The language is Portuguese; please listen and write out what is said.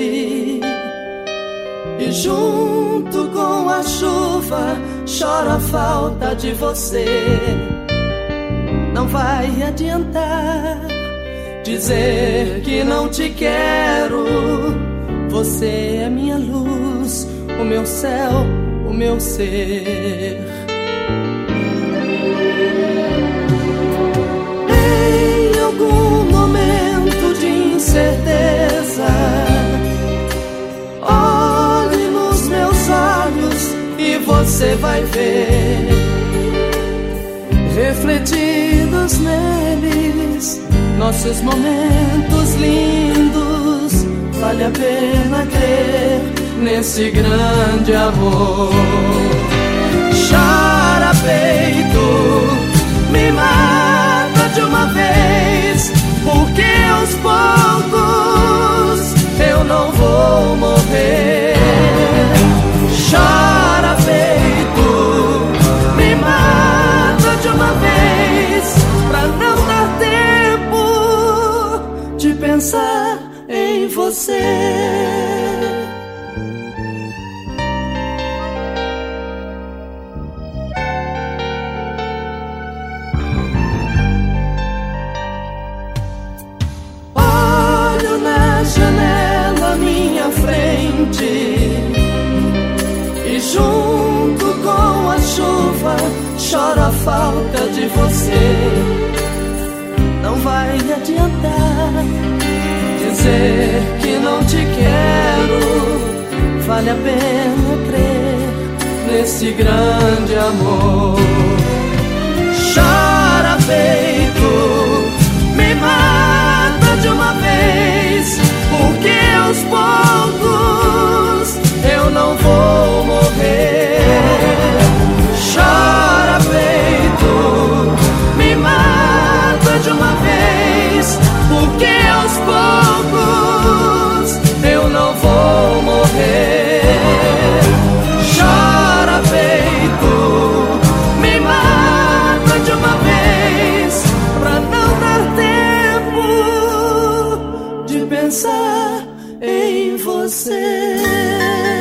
E junto com a chuva chora a falta de você. Não vai adiantar dizer que não te quero. Você é minha luz, o meu céu, o meu ser. Você vai ver refletidos neles nossos momentos lindos. Vale a pena crer nesse grande amor. Chora pensar em você. Olho na janela à minha frente e junto com a chuva choro a falta de você. Não vai adiantar dizer que não te quero. Vale a pena crer nesse grande amor. Chora peito, me mata de uma vez, porque aos poucos eu não vou morrer. Chora peito, me mata de uma vez, porque aos poucos em você.